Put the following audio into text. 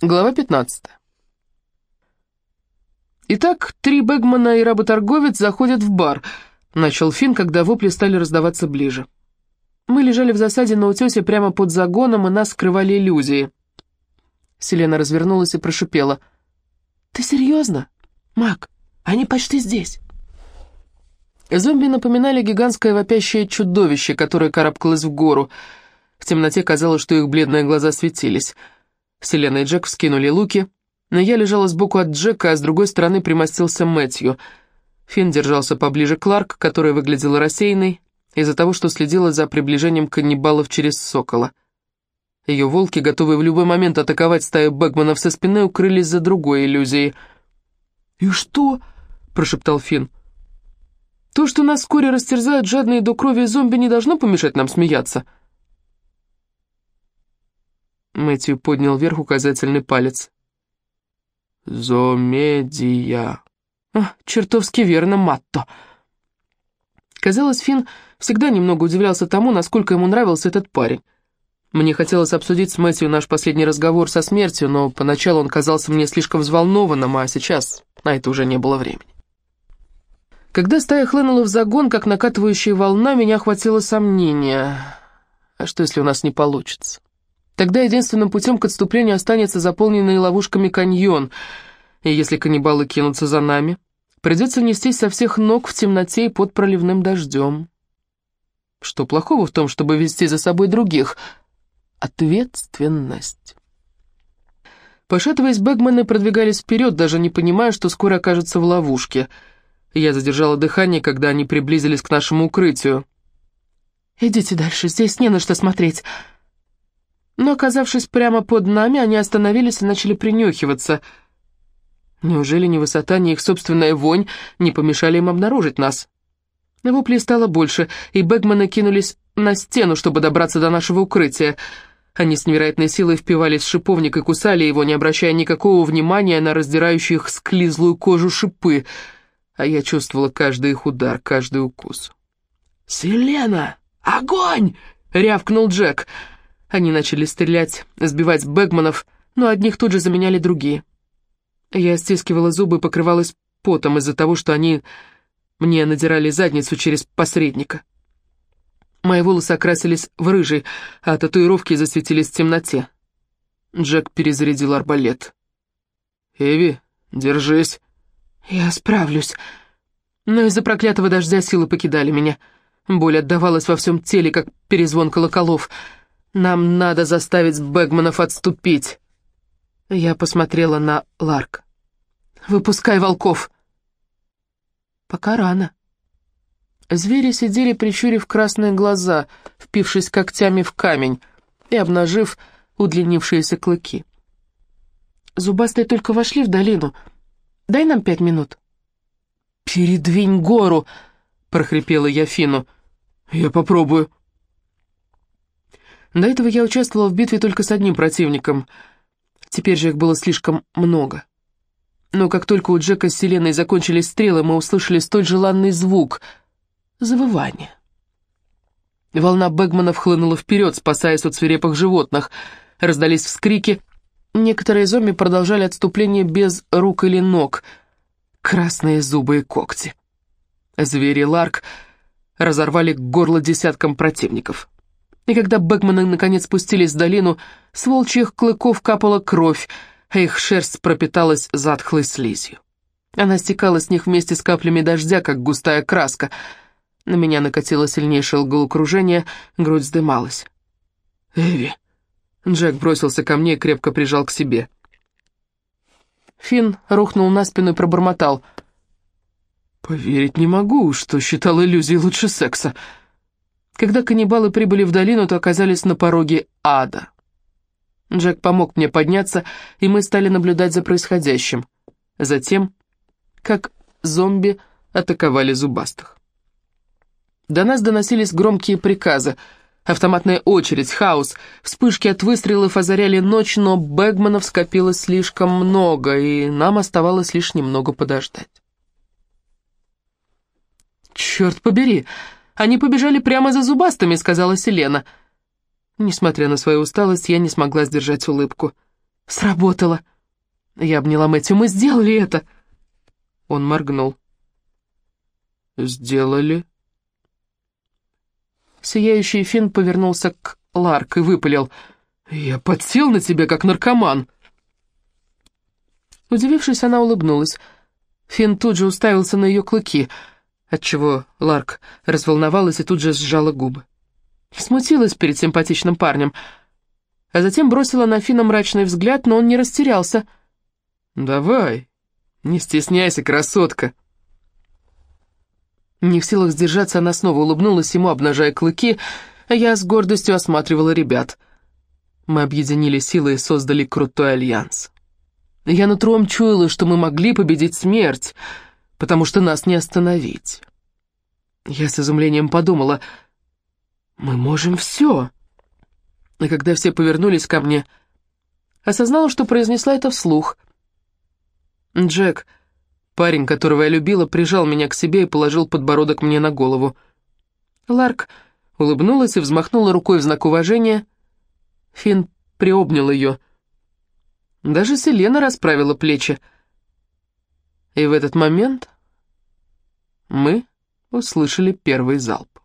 Глава 15. Итак, три Бэгмана и работорговец заходят в бар, начал Финн, когда вопли стали раздаваться ближе. Мы лежали в засаде на утесе прямо под загоном, и нас скрывали иллюзии. Селена развернулась и прошипела. «Ты серьезно? Мак, они почти здесь». Зомби напоминали гигантское вопящее чудовище, которое карабкалось в гору. В темноте казалось, что их бледные глаза светились — Селена и Джек вскинули луки, но я лежала сбоку от Джека, а с другой стороны примостился Мэтью. Финн держался поближе к Ларк, которая выглядела рассеянной, из-за того, что следила за приближением каннибалов через сокола. Ее волки, готовые в любой момент атаковать стаю Бэгманов со спины, укрылись за другой иллюзией. «И что?» — прошептал Финн. «То, что нас вскоре растерзают жадные до крови зомби, не должно помешать нам смеяться». Мэтью поднял вверх указательный палец. «Зомедия». А, «Чертовски верно, Матто». Казалось, Финн всегда немного удивлялся тому, насколько ему нравился этот парень. Мне хотелось обсудить с Мэтью наш последний разговор со смертью, но поначалу он казался мне слишком взволнованным, а сейчас на это уже не было времени. Когда стая хлынула в загон, как накатывающая волна, меня охватило сомнение. А что, если у нас не получится? Тогда единственным путем к отступлению останется заполненный ловушками каньон, и если каннибалы кинутся за нами, придется нестись со всех ног в темноте и под проливным дождем. Что плохого в том, чтобы вести за собой других? Ответственность. Пошатываясь, Бэгмены продвигались вперед, даже не понимая, что скоро окажутся в ловушке. Я задержала дыхание, когда они приблизились к нашему укрытию. «Идите дальше, здесь не на что смотреть», но, оказавшись прямо под нами, они остановились и начали принюхиваться. Неужели ни высота, ни их собственная вонь не помешали им обнаружить нас? Воплей стало больше, и Бэгманы кинулись на стену, чтобы добраться до нашего укрытия. Они с невероятной силой впивались в шиповник и кусали его, не обращая никакого внимания на раздирающую их склизлую кожу шипы, а я чувствовала каждый их удар, каждый укус. «Селена! Огонь!» — рявкнул Джек — они начали стрелять, сбивать бэгманов, но одних тут же заменяли другие. Я стискивала зубы и покрывалась потом из-за того, что они мне надирали задницу через посредника. Мои волосы окрасились в рыжий, а татуировки засветились в темноте. Джек перезарядил арбалет. «Эви, держись». «Я справлюсь». Но из-за проклятого дождя силы покидали меня. Боль отдавалась во всем теле, как перезвон колоколов — нам надо заставить Бэгманов отступить. Я посмотрела на Ларк. Выпускай волков. Пока рано. Звери сидели, прищурив красные глаза, впившись когтями в камень и обнажив удлинившиеся клыки. Зубастые только вошли в долину. Дай нам пять минут. «Передвинь гору!» — прохрипела я Фину. «Я попробую», до этого я участвовала в битве только с одним противником. Теперь же их было слишком много. Но как только у Джека с Селеной закончились стрелы, мы услышали столь желанный звук — завывание. Волна Бэгманов хлынула вперед, спасаясь от свирепых животных. Раздались вскрики. Некоторые зомби продолжали отступление без рук или ног. Красные зубы и когти. Звери Ларк разорвали горло десяткам противников. И когда Бэкманы наконец спустились в долину, с волчьих клыков капала кровь, а их шерсть пропиталась затхлой слизью. Она стекала с них вместе с каплями дождя, как густая краска. На меня накатило сильнейшее головокружение, грудь вздымалась. «Эви!» Джек бросился ко мне и крепко прижал к себе. Финн рухнул на спину и пробормотал. «Поверить не могу, что считал иллюзией лучше секса». Когда каннибалы прибыли в долину, то оказались на пороге ада. Джек помог мне подняться, и мы стали наблюдать за происходящим. Затем, как зомби атаковали зубастых. До нас доносились громкие приказы. Автоматная очередь, хаос, вспышки от выстрелов озаряли ночь, но Бэгманов скопилось слишком много, и нам оставалось лишь немного подождать. «Черт побери!» Они побежали прямо за зубастыми», — сказала Селена. Несмотря на свою усталость, я не смогла сдержать улыбку. Сработало. Я обняла Мэтью. Мы сделали это. Он моргнул. «Сделали?» Сияющий Финн повернулся к Ларк и выпалил. «Я подсел на тебя, как наркоман!» Удивившись, она улыбнулась. Финн тут же уставился на ее клыки, отчего Ларк разволновалась и тут же сжала губы. Смутилась перед симпатичным парнем, а затем бросила на Финна мрачный взгляд, но он не растерялся. «Давай, не стесняйся, красотка!» Не в силах сдержаться, она снова улыбнулась ему, обнажая клыки, а я с гордостью осматривала ребят. Мы объединили силы и создали крутой альянс. Я нутром чуяла, что мы могли победить смерть, потому что нас не остановить. Я с изумлением подумала, мы можем все. И когда все повернулись ко мне, осознала, что произнесла это вслух. Джек Парень, которого я любила, прижал меня к себе и положил подбородок мне на голову. Ларк улыбнулась и взмахнула рукой в знак уважения. Финн приобнял ее. Даже Селена расправила плечи. И в этот момент мы услышали первый залп.